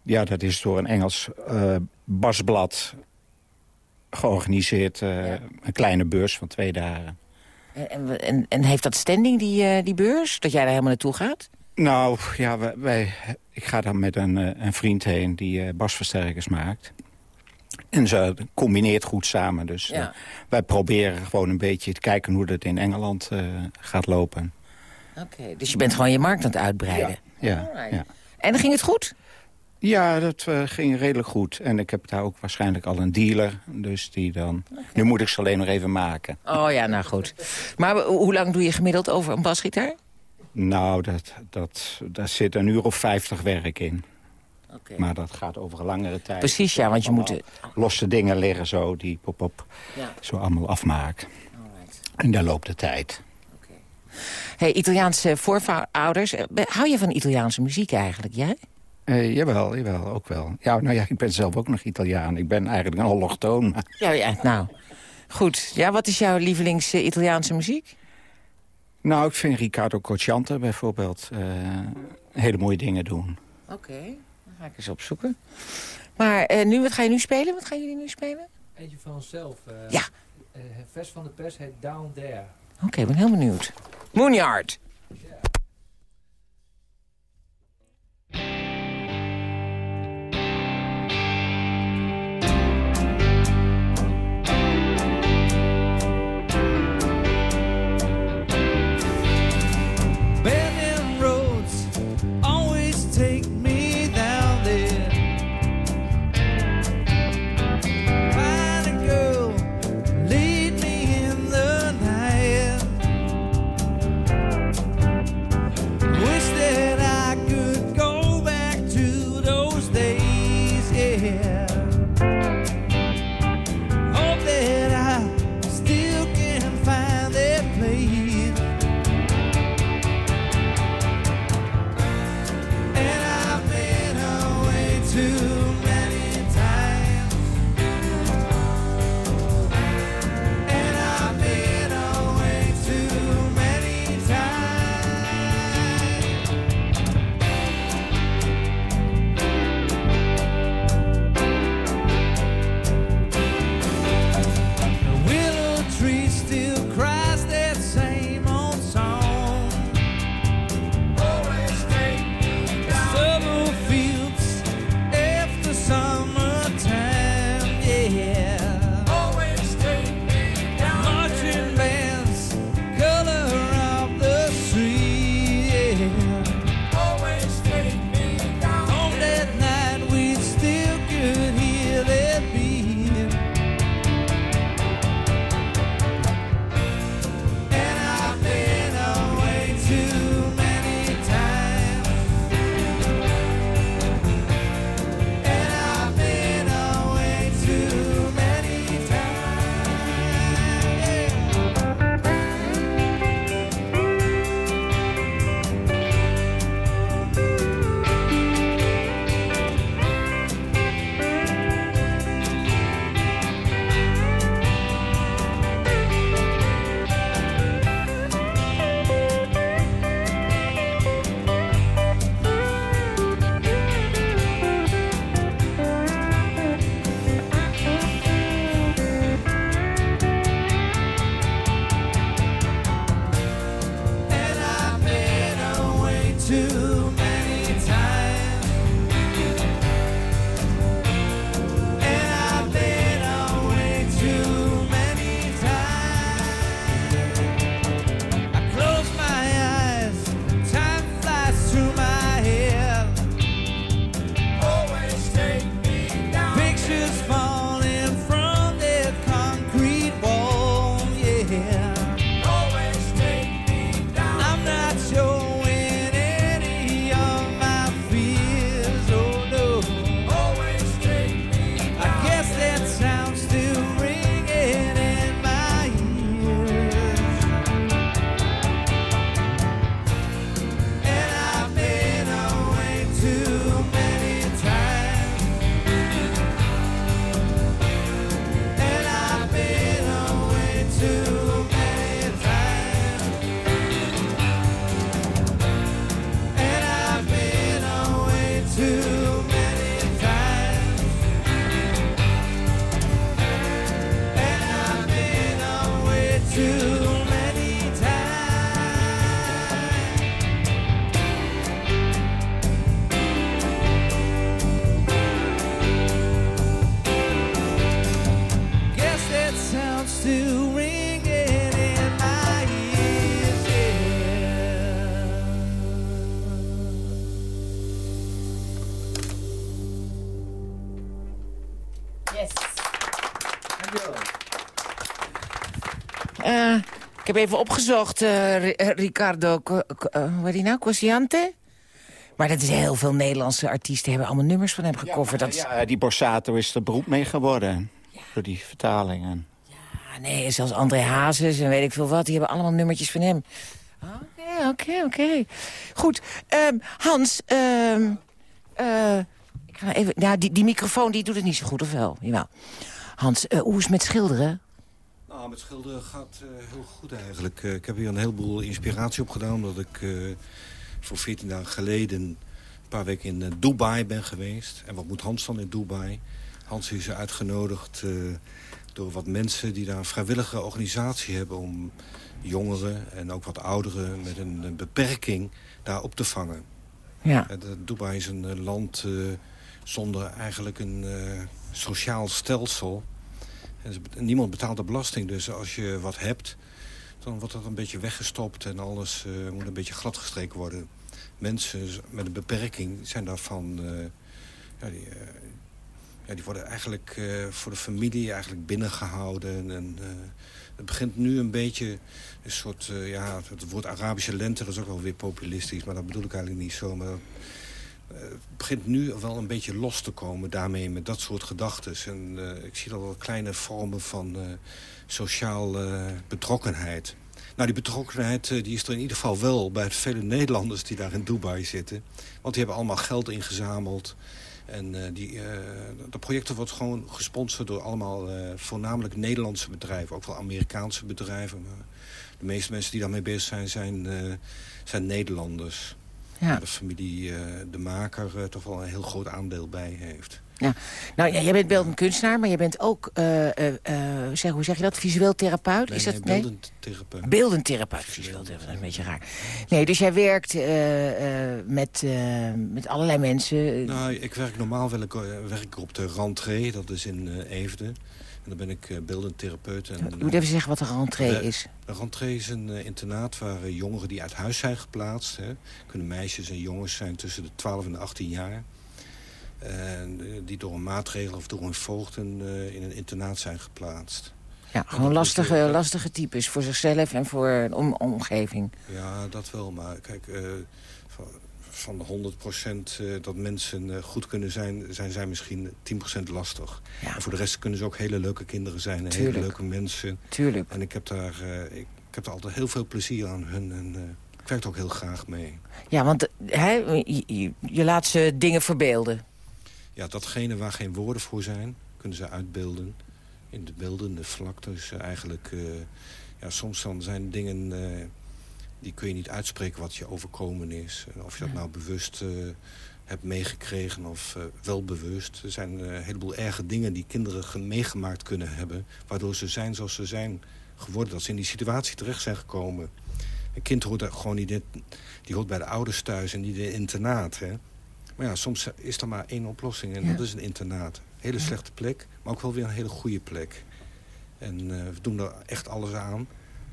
Ja, dat is door een Engels eh, basblad georganiseerd. eh, Een kleine beurs van twee dagen. En, en, en, en heeft dat standing, die, eh, die beurs? Dat jij daar helemaal naartoe gaat? Nou, ja, wij, wij- ik ga dan met een, eh, een vriend heen die eh, basversterkers maakt. En ze combineert goed samen. Dus eh, Ja. wij proberen gewoon een beetje te kijken hoe dat in Engeland eh, gaat lopen. Oké, dus je bent gewoon je markt aan het uitbreiden. Ja, Alright. ja. En dan ging het goed? Ja dat eh, ging redelijk goed. En ik heb daar ook waarschijnlijk al een dealer. Dus die dan... Nu moet ik ze alleen nog even maken. Oh ja, nou goed. Maar ho- hoe lang doe je gemiddeld over een basgitaar? Nou, dat, dat, daar zit een uur of vijftig werk in. Oké. Maar dat gaat over een langere tijd. Precies, ja, want je moet... Losse dingen liggen zo, die pop op Ja. zo allemaal afmaken. Alright. En daar loopt de tijd. Hey, Italiaanse voorouders. eh, Hou je van Italiaanse muziek eigenlijk, jij? Eh, jawel, jawel, ook wel. Ja, nou ja, ik ben zelf ook nog Italiaan. Ik ben eigenlijk een allochtoon. maar- Ja, ja, nou. Goed. Ja, wat is jouw lievelings eh, Italiaanse muziek? Nou, ik vind Riccardo Cocciante bijvoorbeeld eh, hele mooie dingen doen. Oké, dan ga ik eens opzoeken. Maar eh, nu, wat ga je nu spelen? Wat gaan jullie nu spelen? Eentje van onszelf. eh, Ja. eh, het vers van de pers heet Down There. Oké, ik ben heel benieuwd. Moonyard. Yeah. Ik heb even opgezocht, eh, Ricardo, eh, die nou, Cosiante? Maar dat is heel veel Nederlandse artiesten hebben allemaal nummers van hem gecoverd. dat is, Ja, die Borsato is er beroemd mee geworden. Door die vertalingen. Ah, nee, zelfs André Hazes en weet ik veel wat, die hebben allemaal nummertjes van hem. Oké, oké, oké. Goed, ehm, Hans, ehm, eh, ik ga even, nou, die, die microfoon die doet het niet zo goed, of wel? Jawel. Hans, hoe is het met schilderen? Nou, met schilderen gaat eh, heel goed eigenlijk. Eh, ik heb hier een heleboel inspiratie opgedaan... omdat ik eh, voor 14 dagen geleden een paar weken in Dubai ben geweest. En wat moet Hans dan in Dubai? Hans is uitgenodigd door wat mensen die daar een vrijwillige organisatie hebben... om jongeren en ook wat ouderen met een, eh, beperking daar op te vangen. Ja, Dubai is een land zonder eigenlijk een sociaal stelsel. Niemand betaalt de belasting, dus als je wat hebt... dan wordt dat een beetje weggestopt en alles eh, moet een beetje gladgestreken worden. Mensen met een beperking zijn daarvan... eh, ja, die, eh, ja, die worden eigenlijk voor de familie eigenlijk binnengehouden. En, het begint nu een beetje een soort... ja, het woord Arabische lente dat is ook wel weer populistisch... maar dat bedoel ik eigenlijk niet zo. Maar begint nu wel een beetje los te komen daarmee met dat soort gedachten. En eh, ik zie al wel kleine vormen van eh sociaal eh, betrokkenheid. Nou, die betrokkenheid eh, die is er in ieder geval wel bij de vele Nederlanders die daar in Dubai zitten. Want die hebben allemaal geld ingezameld. En eh, die, eh dat project wordt gewoon gesponsord door allemaal eh, voornamelijk Nederlandse bedrijven. Ook wel Amerikaanse bedrijven. Maar de meeste mensen die daarmee bezig zijn, zijn, eh, zijn Nederlanders. Ja. De familie, eh, de maker, eh, toch wel een heel groot aandeel bij heeft. Nou, ja, jij bent beeldend kunstenaar, maar je bent ook, eh, zeg, hoe zeg je dat, visueel therapeut? is dat, nee? beeldend therapeut. Beeldend therapeut, visueel therapeut, dat is een beetje raar. Nee, dus jij werkt met, met allerlei mensen. Nou, ik werk normaal wel, ik, werk op de rentree, dat is in Eefde. Dan ben ik eh, beeldend therapeut. En, Je moet even zeggen wat een rentree eh, is. Een rentree is een eh, internaat waar eh, jongeren die uit huis zijn geplaatst... Hè, kunnen meisjes en jongens zijn tussen de 12 en de 18 jaar... En, eh, die door een maatregel of door een voogden eh, in een internaat zijn geplaatst. Ja, gewoon lastige, eh, lastige types voor zichzelf en voor de om, omgeving. Ja, dat wel. Maar kijk, eh, van, de 100% eh, dat mensen eh, goed kunnen zijn... zijn zij misschien 10% lastig. Ja. En voor de rest kunnen ze ook hele leuke kinderen zijn. En hele leuke mensen. Tuurlijk. En ik heb daar, eh, ik, ik heb daar altijd heel veel plezier aan hun. En ik werk er ook heel graag mee. Ja, want hè, je, laat ze dingen verbeelden. Ja, datgene waar geen woorden voor zijn, kunnen ze uitbeelden. In de beeldende vlakte. Dus eigenlijk, ja, soms dan zijn dingen... die kun je niet uitspreken wat je overkomen is. En Of je dat nou bewust eh, hebt meegekregen of eh, wel bewust. Er zijn eh, een heleboel erge dingen die kinderen ge- meegemaakt kunnen hebben... waardoor ze zijn zoals ze zijn geworden. Dat ze in die situatie terecht zijn gekomen. Een kind hoort er gewoon niet in, die hoort bij de ouders thuis en niet in een internaat. Hè? Maar ja, soms is er maar één oplossing en Ja. dat is een internaat. Hele slechte plek, maar ook wel weer een hele goede plek. En eh, we doen er echt alles aan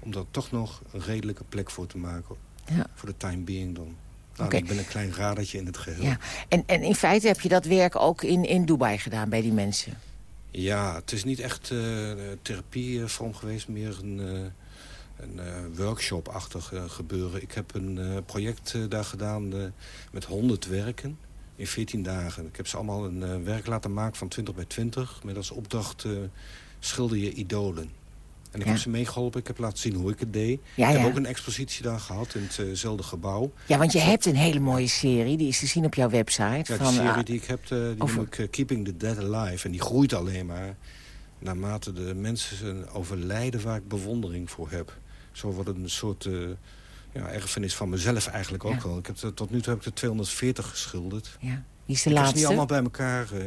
om daar toch nog een redelijke plek voor te maken. Ja. Voor de time being dan. Nou. Ik ben een klein radertje in het geheel. Ja. En, en in feite heb je dat werk ook in, in Dubai gedaan bij die mensen. Ja, het is niet echt eh therapievorm geweest, meer een, eh, een eh, workshop-achtig gebeuren. Ik heb een project daar gedaan met 100 werken in 14 dagen. Ik heb ze allemaal een werk laten maken van 20 bij 20... met als opdracht schilder je idolen. En ik Ja. heb ze meegeholpen, ik heb laten zien hoe ik het deed. Ja, ik heb ook een expositie daar gehad in hetzelfde gebouw. Ja, want je hebt een hele mooie serie, die is te zien op jouw website. Ja, de van, serie ah, die ik heb, eh, die over- noem ik eh, Keeping the Dead Alive. En die groeit alleen maar naarmate de mensen overlijden waar ik bewondering voor heb. Zo wordt het een soort eh ja, erfenis van mezelf eigenlijk ook Ja. wel. Ik heb, tot nu toe heb ik er 240 geschilderd. ja. Wie is de ik laatste? niet allemaal bij elkaar eh,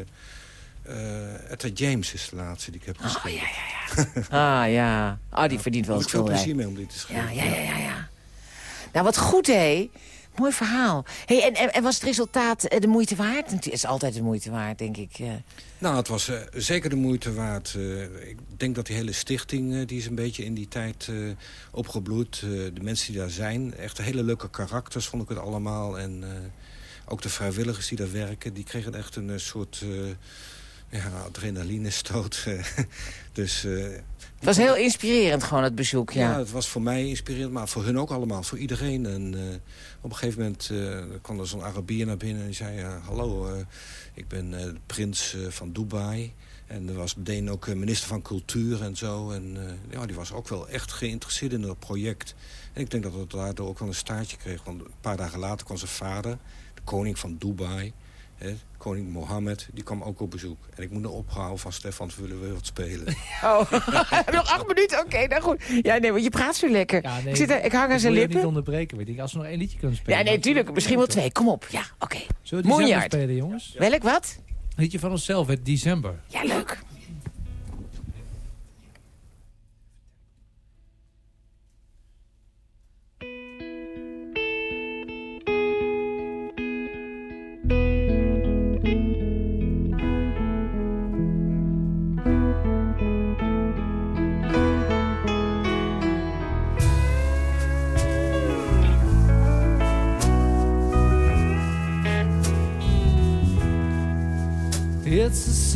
Uh, Etta James is de laatste die ik heb geschreven. Oh, ja, ja, ja. ah, ja. Ah, die verdient wel een. Ik veel plezier mee om die te schrijven. Ja, ja, ja, ja. ja. Nou, wat goed, hé. Mooi verhaal. Hey, en, en, was het resultaat eh, de moeite waard? Het is altijd de moeite waard, denk ik. Nou, het was uh, zeker de moeite waard. Uh, ik denk dat die hele stichting, uh, die is een beetje in die tijd opgebloeid. de mensen die daar zijn, echt hele leuke karakters vond ik het allemaal. En ook de vrijwilligers die daar werken, die kregen echt een soort ja, adrenalinestoot. dus het was heel inspirerend gewoon, het bezoek, ja. Ja, het was voor mij inspirerend, maar voor hun ook allemaal, voor iedereen. En uh, op een gegeven moment uh, kwam er zo'n Arabier naar binnen en zei... Hallo, ik ben prins van Dubai. En er was meteen ook minister van Cultuur en zo. En ja, die was ook wel echt geïnteresseerd in het project. En ik denk dat het daardoor ook wel een staartje kreeg. Want een paar dagen later kwam zijn vader, de koning van Dubai... Hè, koning Mohammed, die kwam ook op bezoek. En ik moet er ophouden van Stefan, willen we wat spelen. Oh, nog acht minuten? Oké, nou goed. Ja, nee, want je praat zo lekker. Ja, nee, ik, zit er, ik hang aan zijn lippen. niet onderbreken, weet ik. Als we nog één liedje kunnen spelen. Ja, nee, tuurlijk. Misschien wel twee. Kom op. Ja, oké. Okay. Zullen we spelen, jongens? Welk wat? Liedje van onszelf, het December. Ja, leuk.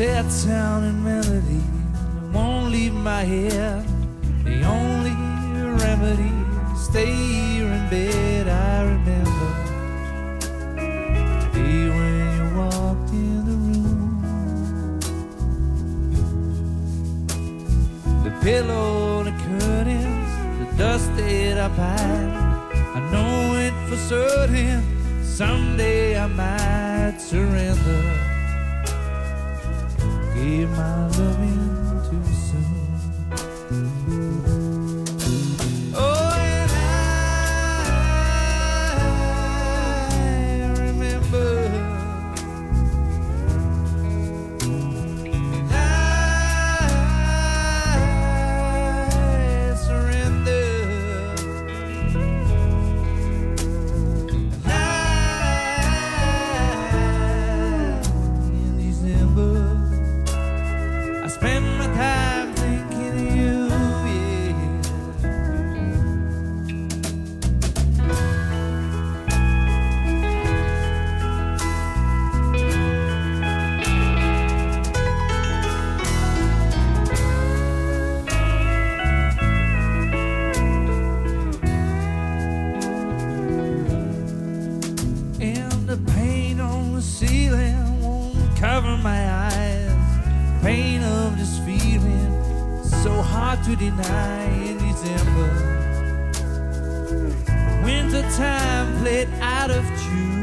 Sad sounding melody that won't leave my head. The only remedy is stay here in bed. I remember the day when you walked in the room. The pillow, the curtains, the dust that I piled. I know it for certain. Someday I might surrender my loving. cover my eyes. Pain of this feeling, so hard to deny in December. Winter time played out of tune.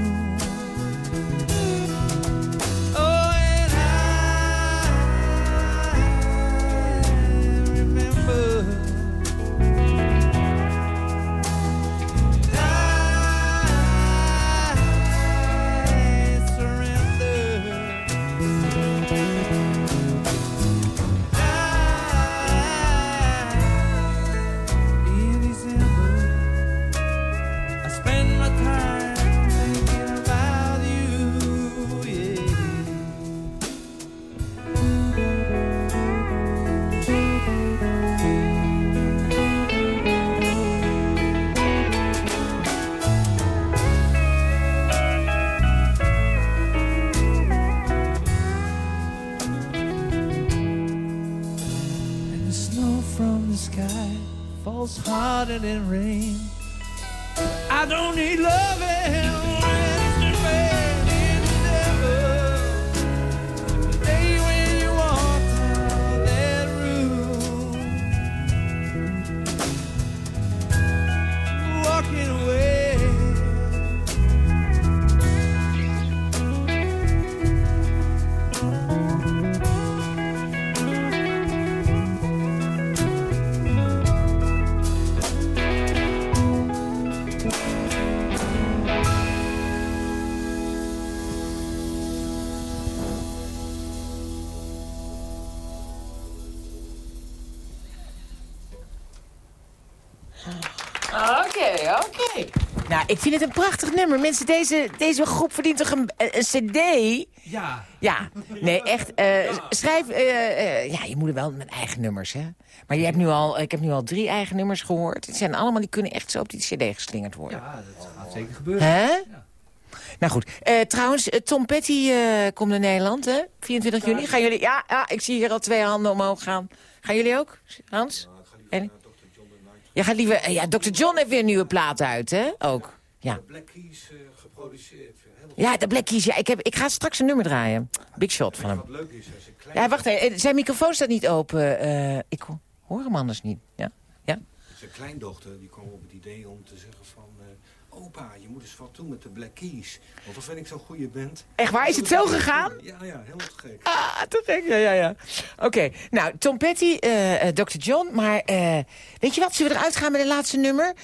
Oké, oké. Nou, ik vind het een prachtig nummer. Mensen, deze, deze groep verdient toch een, een cd? Ja. Ja, nee, echt. eh, schrijf, eh, eh, ja, je moet er wel met eigen nummers, hè. Maar je hebt nu al, ik heb nu al drie eigen nummers gehoord. Het zijn allemaal, die kunnen echt zo op die cd geslingerd worden. Ja, dat gaat zeker gebeuren. Hè? Nou goed, eh, trouwens, Tom Petty eh, komt naar Nederland, hè? 24 juni. Gaan jullie, ja, ja, ik zie hier al twee handen omhoog gaan. Gaan jullie ook, Hans? En? Je gaat liever, eh, ja, Dr. John heeft weer een nieuwe plaat uit, hè? Ook, ja. Black Keys eh, geproduceerd. Helemaal Ja, de Black Keys, ja, ik, heb, ik ga straks een nummer draaien. Big shot van hem. wat leuk is. Als ik klein Ja, wacht even, zijn microfoon staat niet open. eh, ik ho- hoor hem anders niet, ja. ja? Zijn kleindochter die kwam op het idee om te zeggen van... opa, je moet eens wat doen met de Black Keys. Want dat vind ik zo'n goede band. Echt waar, is het zo gegaan? Ja, ja, helemaal te gek. Ah, te gek. Ja, ja, ja. Oké, nou, Tom Petty, eh, eh, Dr. John. Maar eh, weet je wat, zullen we eruit gaan met het laatste nummer?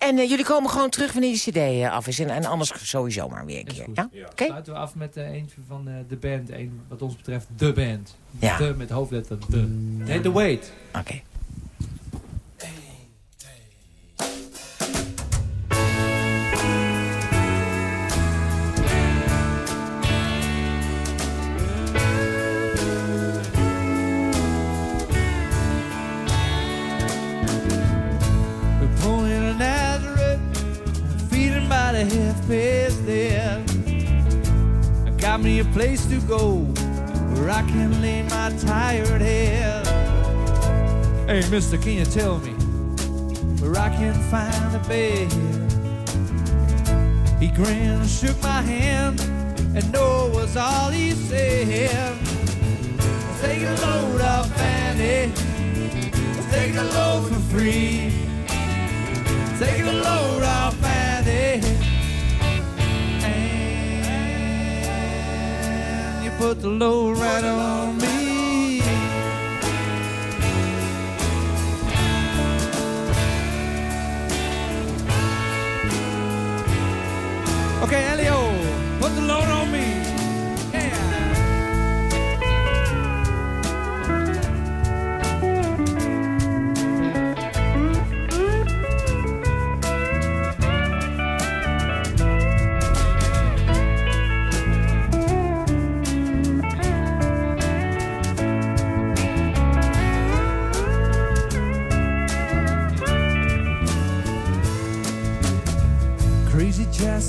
En jullie komen gewoon terug wanneer je cd af is. En, en anders sowieso maar weer een keer. Ja? Oké? Sluiten we af met eentje van eh, de band. Een, wat ons betreft, de band. Ja. De met hoofdletter de. Nee, The Wait. Oké. The there. I got me a place to go where I can lay my tired head. Hey, mister, can you tell me where I can find a bed? He grinned, shook my hand, and no was all he said. Take a load off, Fanny. Take a load for free. Take the load off, put the load right on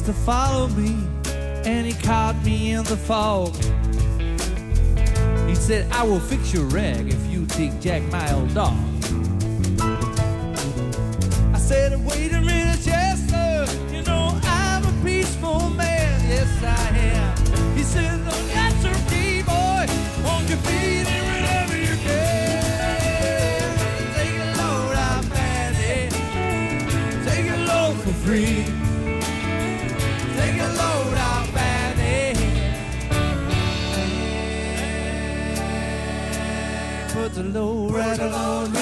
Chester followed me, and he caught me in the fog. He said, I will fix your rag if you take Jack, my old dog. Put the load right on me.